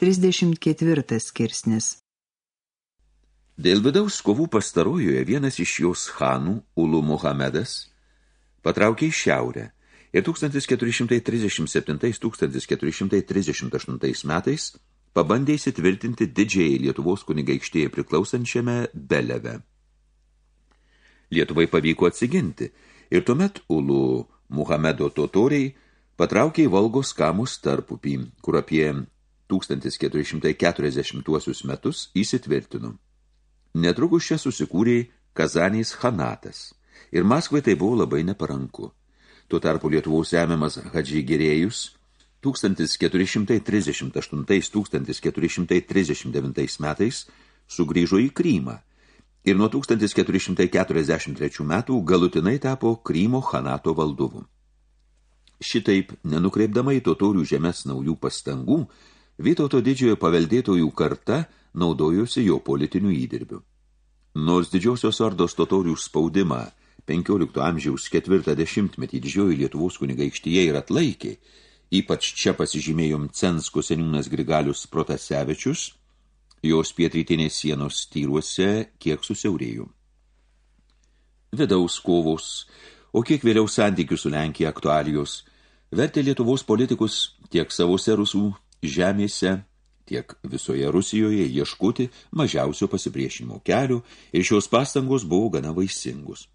34 skirsnis Dėl vidaus kovų pastarojoje vienas iš jos chanų, Ulu Muhamedas, patraukė į šiaurę ir 1437-1438 metais pabandė įsitvirtinti didžiai Lietuvos kunigaikštėje priklausančiame Beleve. Lietuvai pavyko atsiginti ir tuomet Ulu Muhamedo totoriai patraukė į Volgos kamus tarpupį, kur apie 1440 metus įsitvirtino. Netrukus čia susikūrė Kazanės hanatas ir Maskvai tai buvo labai neparanku. Tuo tarpu Lietuvos emiamas Hadžiai Gerėjus 1438-1439 metais sugrįžo į Krymą ir nuo 1443 metų galutinai tapo Krymo Hanato valdovu. Šitaip, nenukreipdama į totorių žemės naujų pastangų, Vytauto didžiojo paveldėtojų karta naudojosi jo politinių įdirbių. Nors didžiosios ordos totorių spaudimą 15 amžiaus ketvirtą dešimtmetį didžioji Lietuvos kunigaikštyje ir atlaikė, ypač čia pasižymėjom Censko seniūnas Grigalius Protasevičius, jos pietrytinės sienos tyruose kiek susiaurėjo. Vidaus kovos, o kiek vėliau santykių su Lenkija aktualijos, vertė Lietuvos politikus tiek savose rusų žemėse, tiek visoje Rusijoje ieškoti mažiausio pasipriešinimo kelių ir šios pastangos buvo gana vaisingus.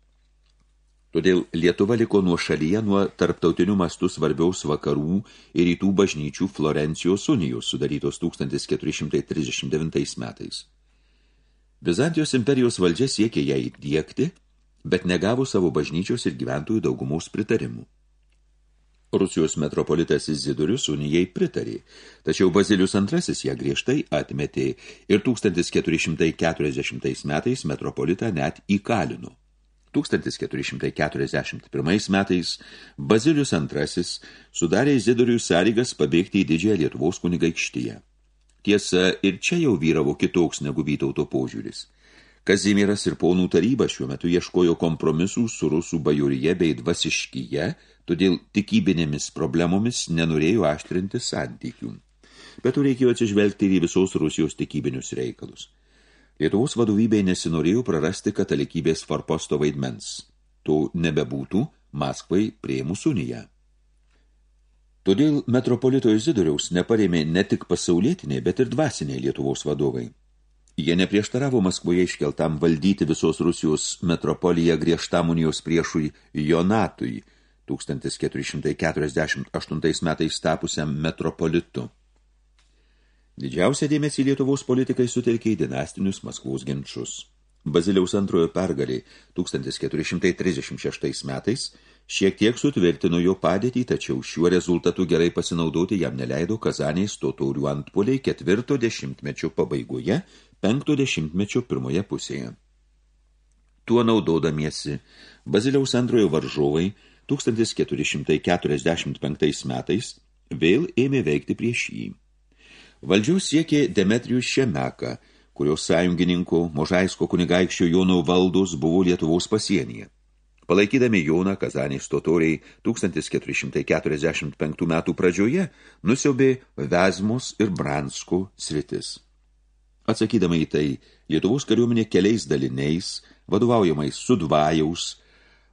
Todėl Lietuva liko nuo šalyje nuo tarptautinių mastų svarbiaus vakarų ir rytų bažnyčių Florencijos unijos sudarytos 1439 metais. Bizantijos imperijos valdžia siekė ją įdiekti, bet negavo savo bažnyčios ir gyventojų daugumos pritarimų. Rusijos metropolitas Izidorius unijai pritarė, tačiau Bazilius II ją griežtai atmetė ir 1440 metais metropolitą net įkalino. 1441 metais Bazilius II sudarė Izidoriui sąlygas pabėgti į didžiąją Lietuvos kunigaikštyje. Tiesa, ir čia jau vyravo kitoks negu Vytauto požiūris. Kazimieras ir ponų taryba šiuo metu ieškojo kompromisų su rusų bajoryje bei dvasiškyje, todėl tikybinėmis problemomis nenorėjo aštrinti santykių. Bet reikėjo atsižvelgti ir į visos Rusijos tikybinius reikalus. Lietuvos vadovybei nesinorėjo prarasti katalikybės farposto vaidmens. To nebebūtų Maskvai prieimus uniją. Todėl metropolito Izidoriaus neparėmė ne tik pasaulietiniai, bet ir dvasiniai Lietuvos vadovai. Jie neprieštaravo Maskvoje iškeltam valdyti visos Rusijos metropoliją griežtam unijos priešui Jonatui – 1448 metais tapusiam metropolitu. Didžiausia dėmesį Lietuvos politikai sutelkė į dinastinius Maskvos ginčius. Baziliaus antrojo pergaliai 1436 metais šiek tiek sutvirtino jo padėtį, tačiau šiuo rezultatu gerai pasinaudoti jam neleido Kazanės totorių antpoliai ketvirto dešimtmečio pabaigoje, penkto dešimtmečio pirmoje pusėje. Tuo naudodamiesi, Baziliaus antrojo varžovai 1445 metais vėl ėmė veikti prieš jį. Valdžiaus siekė Demetrijus Šemeka, kurios sąjungininkų Možaisko kunigaikščio Jono valdos buvo Lietuvos pasienyje. Palaikydami Joną Kazanės totoriai 1445 metų pradžioje nusiaubė Vezmos ir Bransko sritis. Atsakydama į tai, Lietuvos kariuomenė keliais daliniais, vadovaujamais Sudvajaus,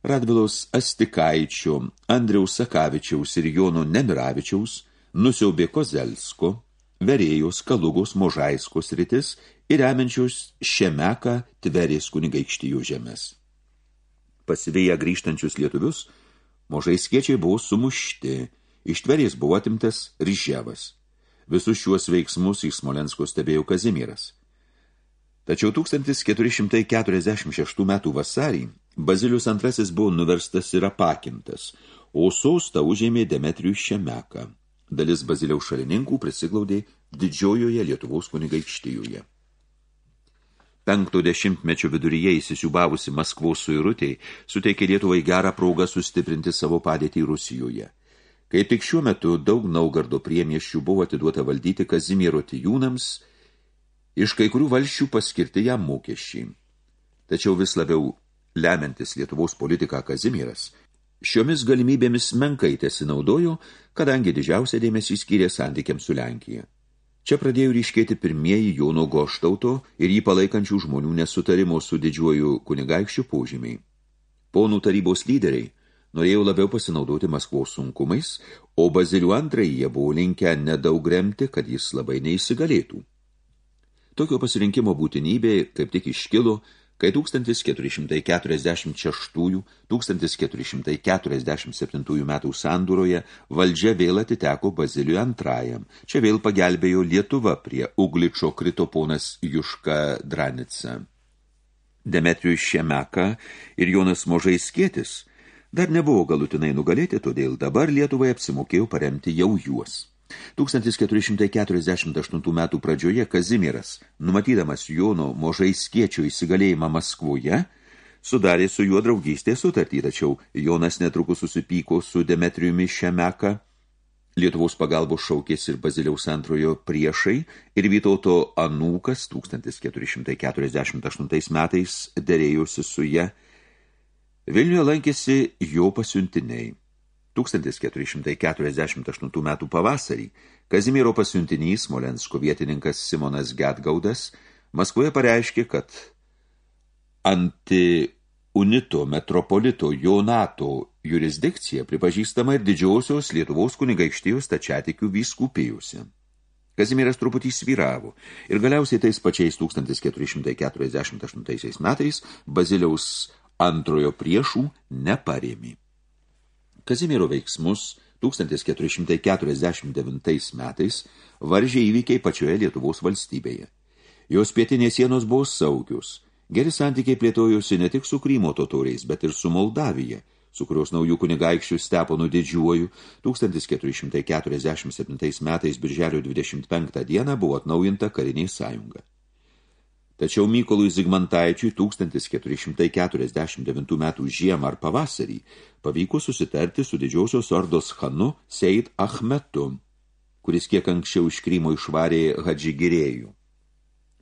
Radvilos Astikaičio, Andriaus Sakavičiaus ir Jono Nemiravičiaus nusiaubė Kozelsko, Verėjos, Kalugos, Možaiskos rytis ir remiančius Šemeką Tverės kunigaikštijų žemės. Pasivėję grįžtančius lietuvius, Možaiskiečiai buvo sumušti, iš Tverės buvo atimtas Ryževas. Visus šiuos veiksmus iš Smolensko stebėjo Kazimieras. Tačiau 1446 metų vasarį Bazilius II buvo nuverstas ir apakintas, o sostą užėmė Demetrijus Šemeką. Dalis Baziliaus šalininkų prisiglaudė didžiojoje Lietuvos kunigaikštijoje. Penkto dešimtmečio viduryje įsisiubavusi Maskvos suirutei suteikė Lietuvai gerą progą sustiprinti savo padėtį Rusijoje. Kaip tik šiuo metu daug Naugardo priemiesčių buvo atiduota valdyti Kazimiero tijūnams, iš kai kurių valščių paskirti jam mokesčiai. Tačiau vis labiau lemiantis Lietuvos politiką Kazimieras, šiomis galimybėmis menkai tesinaudojo, kadangi didžiausia dėmesį skyrė santykiams su Lenkija. Čia pradėjo ryškėti pirmieji Jono Goštauto ir jį palaikančių žmonių nesutarimo su didžiuoju kunigaikščiu požymiai. Ponų tarybos lyderiai norėjo labiau pasinaudoti Maskvos sunkumais, o Bazilių antrąjį jie buvo linkę nedaug remti, kad jis labai neįsigalėtų. Tokio pasirinkimo būtinybė kaip tik iškilo, kai 1446-1447 metų sandūroje valdžia vėl atiteko Baziliui antrajam. Čia vėl pagelbėjo Lietuva prie Ugličo krito ponas Juška Dranica. Demetrijus Šemeka ir Jonas Možaiskietis dar nebuvo galutinai nugalėti, todėl dabar Lietuvai apsimokėjo paremti jau juos. 1448 metų pradžioje Kazimieras, numatydamas Jono Možaiskiečio įsigalėjimą Maskvoje, sudarė su juo draugystės sutartį, tačiau Jonas netrukus susipyko su Demetrijumi Šemeka, Lietuvos pagalbos šaukės ir Baziliaus antrojo priešai ir Vytauto anūkas 1448 metais derėjusi su ją. Vilniuje lankėsi jo pasiuntiniai. 1448 metų pavasarį Kazimiero pasiuntinys Smolensko vietininkas Simonas Getgaudas Maskvoje pareiškė, kad anti-unito metropolito Jonato jurisdikcija pripažįstama ir didžiausios Lietuvos kunigaikštijos tačiatikių vyskupėjusi. Kazimieras truputį svyravo ir galiausiai tais pačiais 1448 metais Baziliaus antrojo priešų neparėmė. Kazimiero veiksmus 1449 metais varžė įvykiai pačioje Lietuvos valstybėje. Jos pietinės sienos buvo saugius. Geri santykiai plėtojosi ne tik su Krymo totoriais, bet ir su Moldavija, su kurios naujų kunigaikščių Steponų didžiuoju 1447 metais birželio 25 dieną buvo atnaujinta karinė sąjunga. Tačiau Mykolui Zigmantaičiui 1449 metų žiemą ar pavasarį pavyko susitarti su didžiosios ordos chanu Seid Ahmetu, kuris kiek anksčiau iš Krymo išvarė Hadžigirėjų.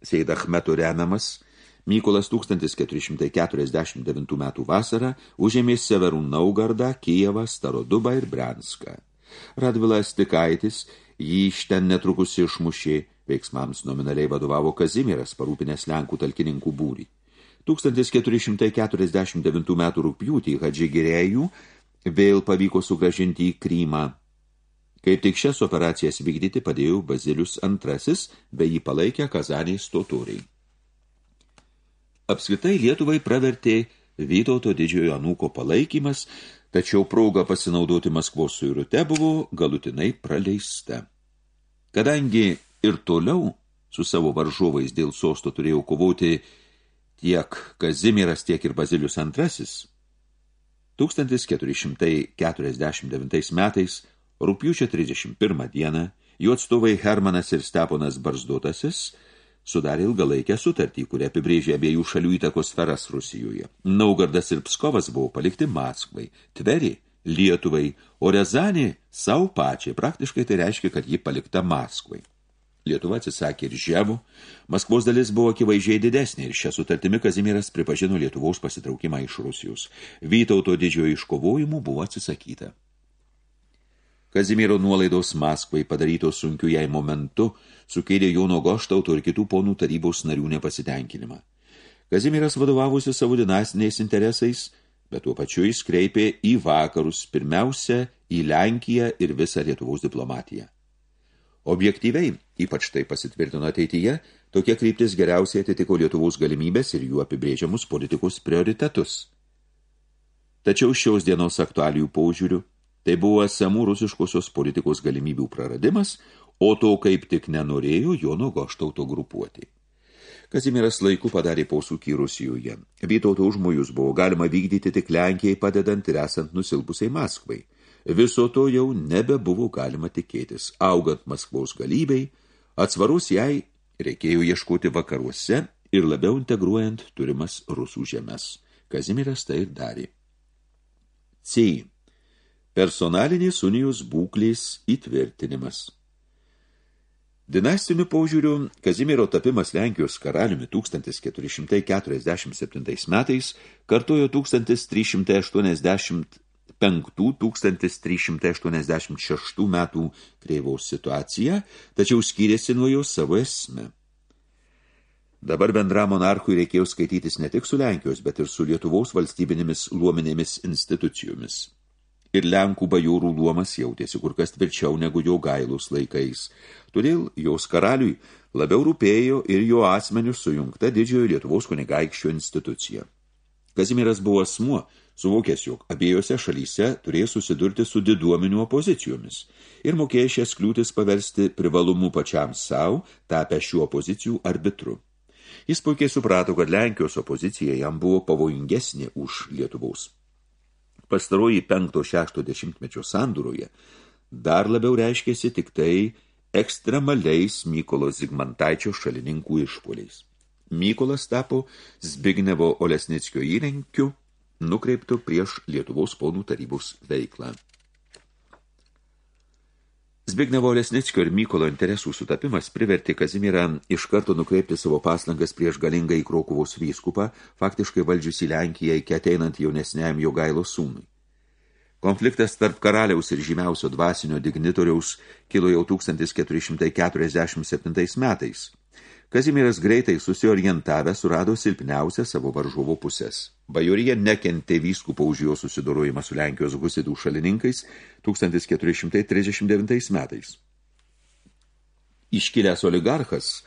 Seid Ahmetu remiamas Mykolas 1449 metų vasarą užėmė Severų Naugardą, Kijevą, Starodubą ir Branską. Radvilas Tikaitis jį iš ten netrukus išmušė Veiksmams nominaliai vadovavo Kazimieras, parūpinęs Lenkų talkininkų būrį. 1449 metų rūpjūtį Hadžigirėjų vėl pavyko sugražinti į Krymą. Kaip tik šias operacijas vykdyti padėjo Bazilius II, bei jį palaikę Kazanės totoriai. Apskritai Lietuvai pravertė Vytauto didžiojo anūko palaikymas, tačiau prauga pasinaudoti Maskvos suirute buvo galutinai praleista. Kadangi ir toliau su savo varžovais dėl sosto turėjo kovoti tiek Kazimieras, tiek ir Bazilius II. 1449 metais, rūpiučio 31 dieną, jų atstovai Hermanas ir Steponas Barzdotasis sudarė ilgalaikę sutartį, kurią apibrėžė abiejų šalių įtakos sferas Rusijoje. Naugardas ir Pskovas buvo palikti Maskvai, Tveri Lietuvai, o Rezanė savo pačiai. Praktiškai tai reiškia, kad ji palikta Maskvai. Lietuva atsisakė ir žemų, Maskvos dalis buvo akivaizdžiai didesnė ir šią sutartimi Kazimieras pripažino Lietuvos pasitraukimą iš Rusijos. Vytauto didžiojo iškovojimų buvo atsisakyta. Kazimiero nuolaidos Maskvai padarytos sunkiu jai momentu sukėlė Jono Goštauto ir kitų ponų tarybos narių nepasitenkinimą. Kazimieras vadovavusi savo dinastiniais interesais, bet tuo pačiu jis kreipė į vakarus, pirmiausia į Lenkiją ir visą Lietuvos diplomatiją. Objektyviai, ypač tai pasitvirtino ateityje, tokie kryptis geriausiai atitiko Lietuvos galimybės ir jų apibrėžiamus politikos prioritetus. Tačiau šios dienos aktualijų paužiūrių tai buvo esamų rusiškosios politikos galimybių praradimas, o to kaip tik nenorėjo Jono Goštauto grupuoti. Kazimieras laiku padarė posūkį Rusijoje. Vytauto užmojus buvo galima vykdyti tik Lenkijai padedant ir esant nusilpusiai Maskvai – Viso to jau nebebuvo galima tikėtis. Augant Maskvos galybei, atsvarus jai reikėjo ieškoti vakaruose ir labiau integruojant turimas rusų žemės. Kazimiras tai ir darė. C. Personalinės unijos būklės įtvirtinimas. Dinastiniu požiūriu Kazimiero tapimas Lenkijos karaliumi 1447 metais kartojo 1380 1386 metų kreivaus situaciją, tačiau skyrėsi nuo jo savo esmę. Dabar bendra monarchui reikėjo skaitytis ne tik su Lenkijos, bet ir su Lietuvos valstybinėmis luominėmis institucijomis. Ir Lenkų bajūrų luomas jautėsi kur kas tvirčiau negu jo gailus laikais. Todėl jos karaliui labiau rūpėjo ir jo asmenių sujungta didžiojo Lietuvos kunigaikščio institucija. Kazimieras buvo asmuo, suvokęs, jog abiejose šalyse turės susidurti su diduomenių opozicijomis ir mokėjo šias kliūtis paversti privalumų pačiam savo, tapę šių opozicijų arbitru. Jis puikiai suprato, kad Lenkijos opozicija jam buvo pavojingesnė už Lietuvos. Pastaroji penkto šešto dešimtmečio sandūroje dar labiau reiškėsi tik tai ekstremaliais Mykolo Zigmantaičio šalininkų išpoliais. Mykolas tapo Zbignevo Olesnickio įrenkiu nukreiptų prieš Lietuvos ponų tarybos veiklą. Zbignevo Lesnickio ir Mykolo interesų sutapimas privertė Kazimierą iš karto nukreipti savo paslangas prieš galingą į Krokuvos vyskupą, faktiškai valdžiusi Lenkiją iki ateinant jaunesniam jo gailo sūnui. Konfliktas tarp karaliaus ir žymiausio dvasinio dignitoriaus kilo jau 1447 metais. Kazimieras greitai susiorientavę surado silpniausią savo varžovo pusės. Bajorija nekentė vyskupo už jo susidorojimą su Lenkijos husidų šalininkais 1439 metais. Iškilęs oligarchas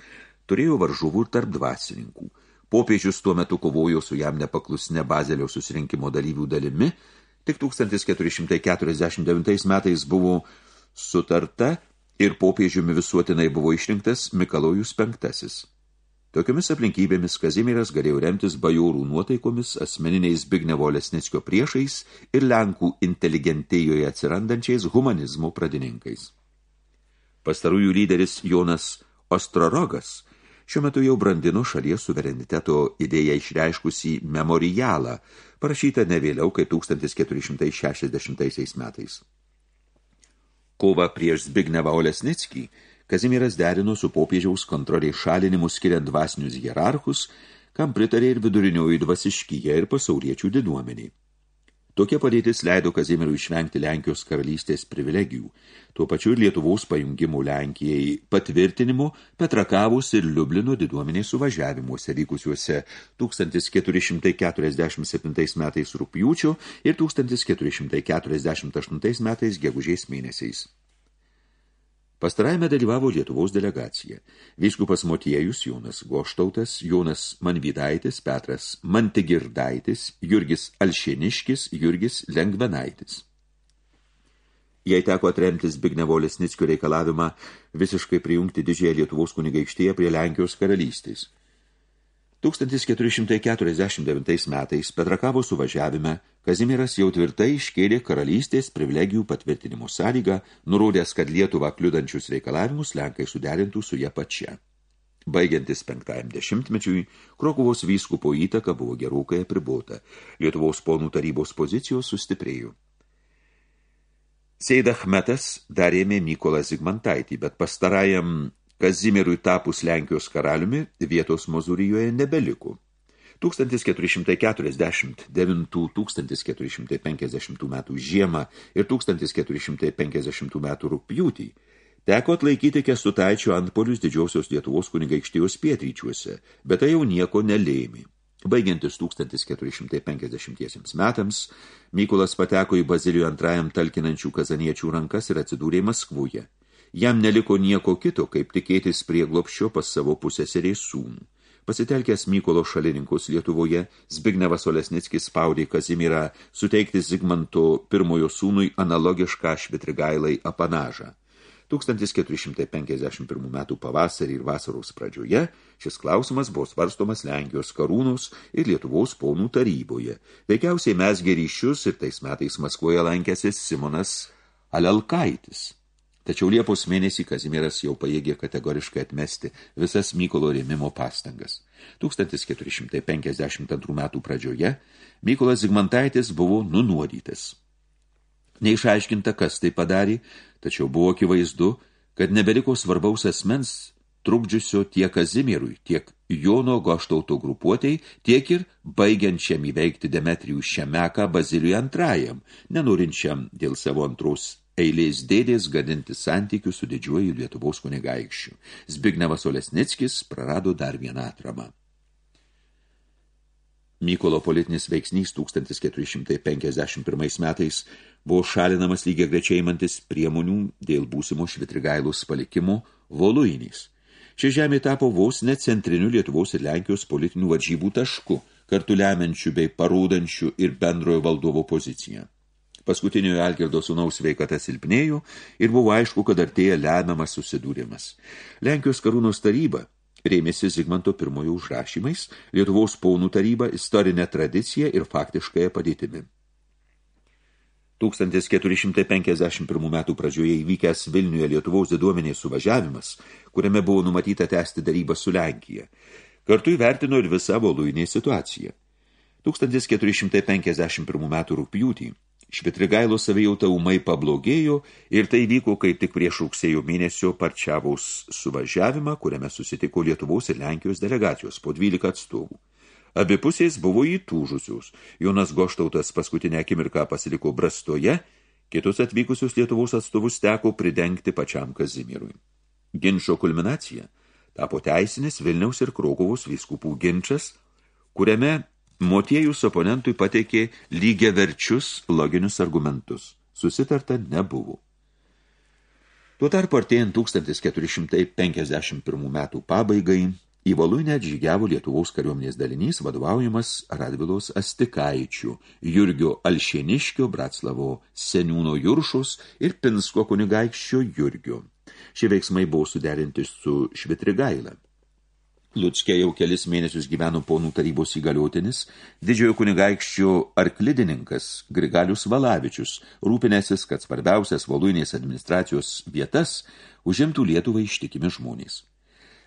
turėjo varžovų ir tarp dvasininkų. Popiežius tuo metu kovojo su jam nepaklusne Bazelio susirinkimo dalyvių dalimi, tik 1449 metais buvo sutarta ir popiežiumi visuotinai buvo išrinktas Mikalojus V. Tokiomis aplinkybėmis Kazimieras galėjo remtis bajorų nuotaikomis, asmeniniais Bignevo Lesnickio priešais ir Lenkų inteligentėjoje atsirandančiais humanizmo pradininkais. Pastarųjų lyderis Jonas Ostrorogas šiuo metu jau brandino šalies suvereniteto idėją išreiškusį memorialą, parašytą ne vėliau kaip 1460 metais. Kova prieš Zbignevą Olesnickį Kazimieras derino su popiežiaus kontroliai šalinimu skiriant dvasinius hierarchus, kam pritarė ir vidurinioji dvasiškyje ir pasauliečių diduomeniai. Tokia padėtis leido Kazimierui išvengti Lenkijos karalystės privilegijų, tuo pačiu ir Lietuvos pajungimų Lenkijai patvirtinimu Petrakavus ir Liublino diduomenės suvažiavimuose vykusiuose 1447 metais rūpjūčio ir 1448 metais gegužės mėnesiais. Pastarajame dalyvavo Lietuvos delegacija. Vyskupas Motiejus Jonas Goštautas, Jonas Manvidaitis, Petras Mantigirdaitis, Jurgis Alšėniškis, Jurgis Lengvenaitis. Jei teko atremtis Bignevo Lesnickio reikalavimą visiškai prijungti didžiąją Lietuvos kunigaikštėje prie Lenkijos karalystės – 1449 metais Petrakavo suvažiavime Kazimieras jau tvirtai iškėlė karalystės privilegijų patvirtinimo sąlygą, nurodęs, kad Lietuvą kliudančius reikalavimus Lenkai suderintų su ją pačia. Baigiantis penktajam dešimtmečiui, Krokuvos vyskupo įtaka buvo gerokai apribota, Lietuvos ponų tarybos pozicijos sustiprėjo. Seidachmetas darėmė Mykolą Zigmantaitį, bet pastarajam Kazimierui tapus Lenkijos karaliumi vietos Mozūrijoje nebeliko. 1449-1450 metų žiemą ir 1450 metų rūpjūtį teko atlaikyti Kestutaičio antpolius didžiausios Lietuvos kunigaikštijos pietryčiuose, bet tai jau nieko nelėmė. Baigiantis 1450 metams, Mykolas pateko į Bazilijų antrajam talkinančių kazaniečių rankas ir atsidūrė Maskvuje. Jam neliko nieko kito, kaip tikėtis prieglopščio pas savo pusėserės sūnų. Pasitelkęs Mykolo šalininkus Lietuvoje, Zbignevas Olesnickis spaudė Kazimirą suteikti Zigmanto pirmojo sūnui analogišką švitrigailai apanažą. 1451 metų pavasarį ir vasaros pradžioje šis klausimas buvo svarstomas Lenkijos karūnos ir Lietuvos ponų taryboje. Veikiausiai mes ryšius ir tais metais Maskvoje lankėsis Simonas Alelkaitis. Tačiau Liepos mėnesį Kazimieras jau pajėgė kategoriškai atmesti visas Mykolo rėmimo pastangas. 1452 metų pradžioje Mykolas Zigmantaitis buvo nunuodytas. Neišaiškinta, kas tai padarė, tačiau buvo akivaizdu, kad nebeliko svarbaus asmens trukdžiusio tiek Kazimirui, tiek Jono Goštauto grupuotei, tiek ir baigiančiam įveikti Demetrijų Šemeką Bazilijui antrajam, nenorinčiam dėl savo antros eilės dėdės gadinti santykių su didžiuoju Lietuvos kunigaikščiu. Zbignevas Olesnickis prarado dar vieną atramą. Mykolo politinis veiksnys 1451 metais buvo šalinamas lygiai grečiai imantis priemonių dėl būsimo švitrigailus palikimo Voluinys. Ši žemė tapo vos ne centriniu Lietuvos ir Lenkijos politinių varžybų tašku, kartu lemiančių bei parūdančių ir bendrojo valdovo poziciją. Paskutiniojo Algirdo sūnaus sveikata silpnėjo ir buvo aišku, kad artėja lemiamas susidūrimas. Lenkijos karūnos taryba rėmėsi Zigmanto pirmojo užrašymais, Lietuvos paunų taryba istorinė tradicija ir faktiškąją padėtimi. 1451 metų pradžioje įvykęs Vilniuje Lietuvos diduomenės suvažiavimas, kuriame buvo numatyta tęsti darybą su Lenkija, kartu įvertino ir visą voluinę situaciją. 1451 metų rūpjūtį Švitrigailo savijauta umai pablogėjo ir tai vyko kaip tik prieš rugsėjo mėnesio parčiavaus suvažiavimą, kuriame susitiko Lietuvos ir Lenkijos delegacijos po 12 atstovų. Abi pusės buvo įtūžusius. Jonas Goštautas paskutinę akimirką pasiliko Brastoje, kitus atvykusius Lietuvos atstovus teko pridengti pačiam Kazimirui. Ginčio kulminacija tapo teisinis Vilniaus ir Krokovos vyskupų ginčas, kuriame Motiejus oponentui pateikė lygia verčius loginius argumentus. Susitarta nebuvo. Tuo tarpu artėjant 1451 metų pabaigai, į Voluinę atžygiavo Lietuvos kariuomenės dalinys vadovaujamas Radvilos Astikaičių, Jurgio Alšėniškio, Bratslavo Seniūno Juršus ir Pinsko kunigaikščio Jurgio. Šie veiksmai buvo suderinti su Švitrigaila. Lutskė jau kelis mėnesius gyveno ponų tarybos įgaliotinis, didžiojo kunigaikščio arklidininkas Grigalius Valavičius, rūpinęsis, kad svarbiausias Voluinės administracijos vietas užimtų Lietuvą ištikimi žmonės.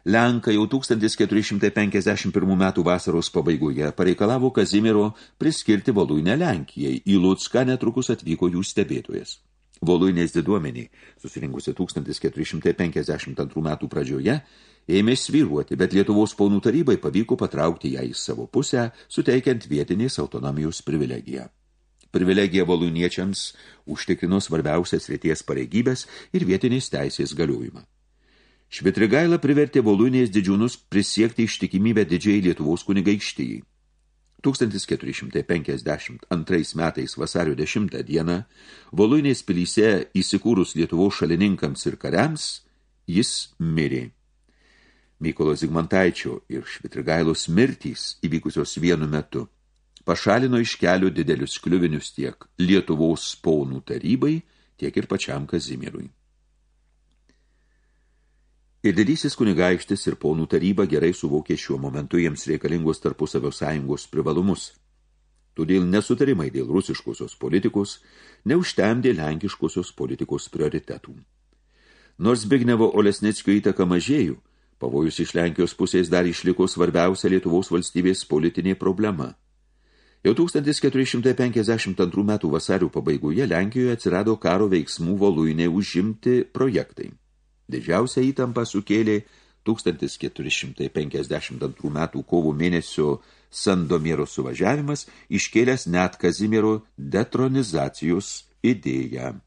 Lenka jau 1451 metų vasaros pabaigoje pareikalavo Kazimiero priskirti Voluinę Lenkijai, į Lutską netrukus atvyko jų stebėtojas. Voluinės diduomeniai, susirinkusi 1452 metų pradžioje, ėmė svyruoti, bet Lietuvos paunų tarybai pavyko patraukti ją į savo pusę, suteikiant vietinės autonomijos privilegiją. Privilegija voluiniečiams užtikrino svarbiausias vieties pareigybės ir vietinės teisės galiojimą. Švitrigaila privertė voluinės didžiūnus prisiekti ištikimybę didžiai Lietuvos kunigaikštyjai. 1452 metais vasario 10 dieną Voluinės pilyse įsikūrus Lietuvos šalininkams ir kariams, jis mirė. Mykolo Zigmantaičio ir Švitrigailos mirtys įvykusios vienu metu pašalino iš kelių didelius kliuvinius tiek Lietuvos spaunų tarybai, tiek ir pačiam Kazimirui. Ir didysis kunigaikštis ir paunų taryba gerai suvokė šiuo momentu jiems reikalingos tarpusavio sąjungos privalumus. Todėl nesutarimai dėl rusiškosios politikos neužtemdė lenkiškosios politikos prioritetų. Nors Bignevo Olesnickio įtaka mažėjų, Pavojus iš Lenkijos pusės dar išliko svarbiausia Lietuvos valstybės politinė problema. Jau 1452 metų vasario pabaigoje Lenkijoje atsirado karo veiksmų voluinė užimti projektai. Didžiausia įtampa sukėlė 1452 metų kovo mėnesio Sandomiero suvažiavimas, iškėlęs net Kazimiero detronizacijos idėją.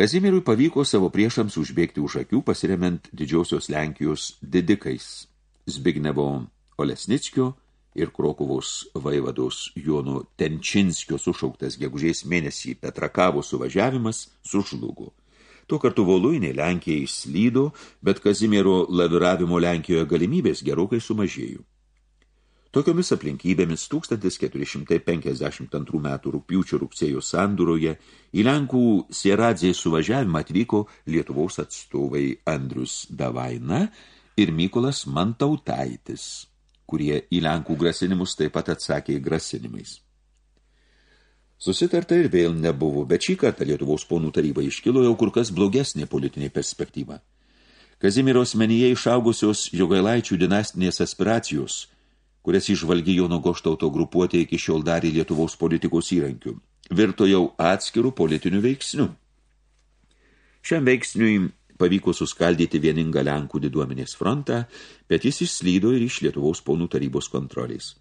Kazimirui pavyko savo priešams užbėgti už akių, pasiremiant didžiosios Lenkijos didikais Zbignevo Olesnickio ir Krokovos vaivados Jono Tenčinskio sušauktas gegužės mėnesį Petrakavo suvažiavimas sužlugo. Tuo kartu Voluinė Lenkija išslydo, bet Kazimiero laviravimo Lenkijoje galimybės gerokai sumažėjo. Tokiomis aplinkybėmis 1452 metų rūpiučio rugsėjo sandūroje į Lenkų Sieradzės suvažiavimą atvyko Lietuvos atstovai Andrius Davaina ir Mykolas Mantautaitis, kurie į Lenkų grasinimus taip pat atsakė grasinimais. Susitarta ir vėl nebuvo, bet šį kartą Lietuvos ponų taryba iškilo jau kur kas blogesnė politinė perspektyva. Kazimiros menyje išaugusios Jogailaičių dinastinės aspiracijos – kurias išvalgi Jono Goštauto grupuotė iki šiol darė Lietuvos politikos įrankių, virto jau atskirų politinių veiksnių. Šiam veiksniui pavyko suskaldyti vieningą Lenkų diduomenės frontą, bet jis išslydo ir iš Lietuvos ponų tarybos kontrolės.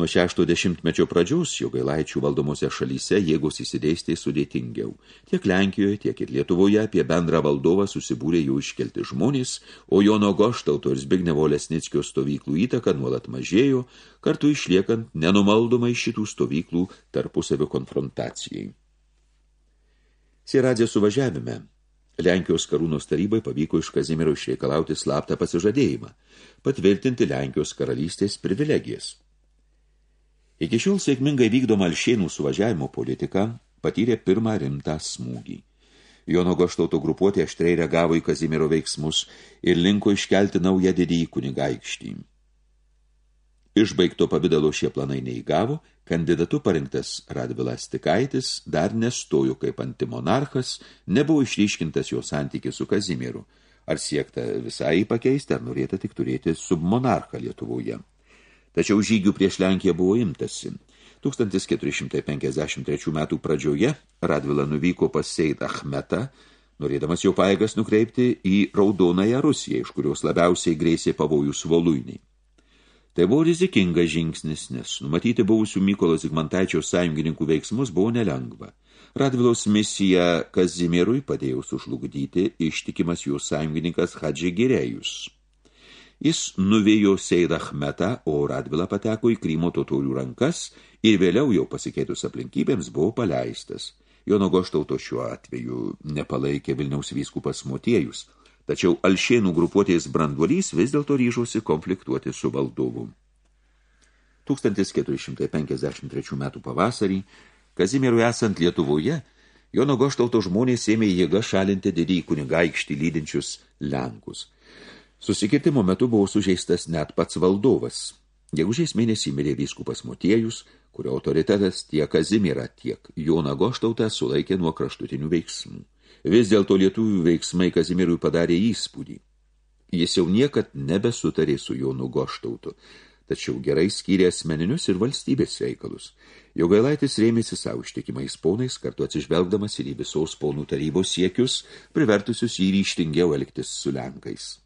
Nuo šešto dešimtmečio pradžios jogailaičių valdomose šalyse jėgos įsidėstė sudėtingiau. Tiek Lenkijoje, tiek ir Lietuvoje apie bendrą valdovą susibūrė jų iškelti žmonės, o Jono Goštauto ir Zbignevo Lesnickio stovyklų įtaka nuolat mažėjo, kartu išliekant nenumaldomai šitų stovyklų tarpusavio konfrontacijai. Siradzė suvažiavime Lenkijos karūnos tarybai pavyko iš Kazimiero išreikalauti slaptą pasižadėjimą, patvirtinti Lenkijos karalystės privilegijas. Iki šiol sėkmingai vykdoma Alšėnų suvažiavimo politika patyrė pirmą rimtą smūgį. Jono Goštauto grupuotė aštriai reagavo į Kazimiero veiksmus ir linko iškelti naują didįjį kunigaikštį. Išbaigto pabidalo šie planai neįgavo, kandidatu parinktas Radvilas Tikaitis dar nestojo kaip antimonarchas, nebuvo išryškintas jo santykis su Kazimieru, ar siekta visai pakeisti, ar norėta tik turėti submonarchą Lietuvoje. Tačiau žygių prieš Lenkiją buvo imtasi. 1453 metų pradžioje Radvila nuvyko pas Seid Achmetą, norėdamas jo paėgas nukreipti į Raudonąją Rusiją, iš kurios labiausiai grėsė pavojus Voluiniai. Tai buvo rizikingas žingsnis, nes numatyti buvusių Mykolo Zigmantaičio sąjungininkų veiksmus buvo nelengva. Radvilaus misija Kazimierui padėjo sužlugdyti ištikimas jų sąjungininkas Hadži Girėjus. Jis nuvėjo Seid Achmetą, o Radvila pateko į Krymo totorių rankas ir vėliau jau pasikeitus aplinkybėms buvo paleistas. Jono Goštauto šiuo atveju nepalaikė Vilniaus vyskupas Motiejus, tačiau Alšėnų grupuotės branduolys vis dėlto ryžosi konfliktuoti su valdovu. 1453 metų pavasarį, Kazimierui esant Lietuvoje, Jono Goštauto žmonės ėmė jėga šalinti didį kunigaikštį lydinčius Lenkus – Susikirtimo metu buvo sužeistas net pats valdovas. Gegužės mėnesį mirė vyskupas Motiejus, kurio autoritetas tiek Kazimira, tiek Joną Goštautą sulaikė nuo kraštutinių veiksmų. Vis dėlto lietuvių veiksmai Kazimirui padarė įspūdį. Jis jau niekad nebesutarė su Jonu Goštautu, tačiau gerai skyrė asmeninius ir valstybės reikalus. Jogailaitis rėmėsi savo ištikimais ponais, kartu atsižvelgdamas ir į visos ponų tarybos siekius, privertusius jį ryštingiau elgtis su Lenkais.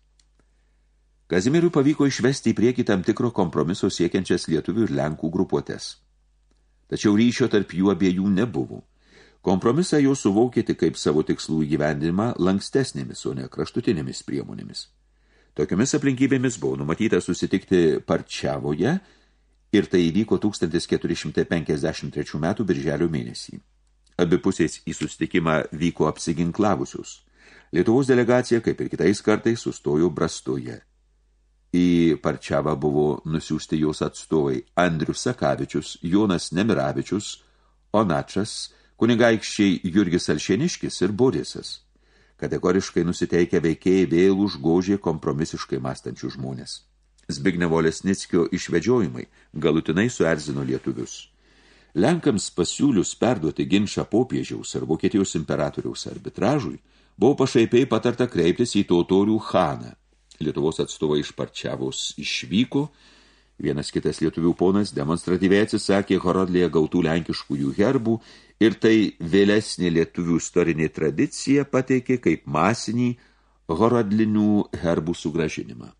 Kazimierui pavyko išvesti į priekį tam tikro kompromiso siekiančias lietuvių ir lenkų grupuotės. Tačiau ryšio tarp jų abiejų nebuvo. Kompromisą jau suvokė tik kaip savo tikslų įgyvendinimą lankstesnėmis, o ne kraštutinėmis priemonėmis. Tokiomis aplinkybėmis buvo numatyta susitikti Parčiavoje ir tai įvyko 1453 metų birželio mėnesį. Abi pusės į susitikimą vyko apsiginklavusius. Lietuvos delegacija, kaip ir kitais kartais, sustojo Brastoje. Į Parčiavą buvo nusiųsti jos atstovai Andrius Sakavičius, Jonas Nemiravičius, Onačas, kunigaikščiai Jurgis Alšeniškis ir Borisas. Kategoriškai nusiteikę veikėjai vėl užgožė kompromisiškai mąstančių žmonės. Zbignevo Lesnickio išvedžiojimai galutinai suerzino lietuvius. Lenkams pasiūlius perduoti ginčą popiežiaus ar Vokietijos imperatoriaus arbitražui, buvo pašaipiai patarta kreiptis į tautorių Haną, Lietuvos atstovai iš Parčiavos išvyko, vienas kitas lietuvių ponas demonstratyviai atsisakė Horodlėje gautų lenkiškųjų herbų ir tai vėlesnė lietuvių istorinė tradicija pateikė kaip masinį Horodlinių herbų sugražinimą.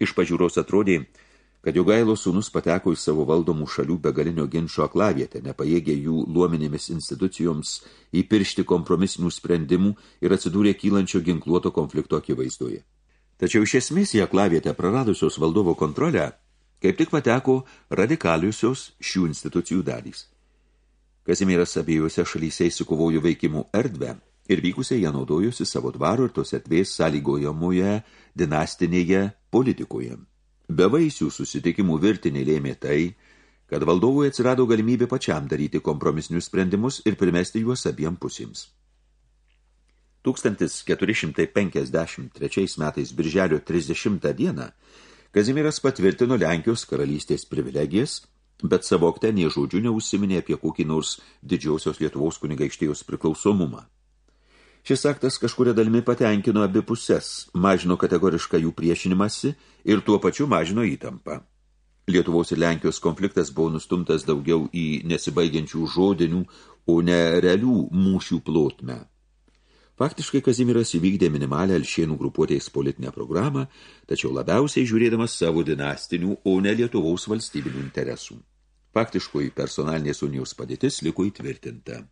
Iš pažiūros atrodė, kad Jogailo sūnus pateko į savo valdomų šalių begalinio ginčio aklavietę, nepajėgė jų luominėmis institucijoms įpiršti kompromisinių sprendimų ir atsidūrė kylančio ginkluoto konflikto akivaizdoje. Tačiau iš esmės į aklavietę praradusios valdovo kontrolę kaip tik pateko radikaliusios šių institucijų dalys. Kazimieras abiejose šalyse įsikovojo veikimų erdvę ir vykusiai ją naudojusi savo dvaro ir tos atvės sąlygojamoje dinastinėje politikoje. Be vaisių susitikimų virtinė lėmė tai, kad valdovui atsirado galimybė pačiam daryti kompromisinius sprendimus ir primesti juos abiem pusėms. 1453 metais birželio 30 dieną Kazimiras patvirtino Lenkijos karalystės privilegijas, bet savokte nie žodžiu neužsiminė apie kokį nors didžiausios Lietuvos kunigaikštėjos priklausomumą. Šis aktas kažkuria dalimi patenkino abi pusės, mažino kategorišką jų priešinimąsi ir tuo pačiu mažino įtampą. Lietuvos ir Lenkijos konfliktas buvo nustumtas daugiau į nesibaigiančių žodinių, o ne realių mūšių plotmę. Faktiškai Kazimiras įvykdė minimalę Alšienų grupuotės politinę programą, tačiau labiausiai žiūrėdamas savo dinastinių, o ne Lietuvaus valstybinių interesų. Faktiškai personalinės unijos padėtis liko įtvirtinta.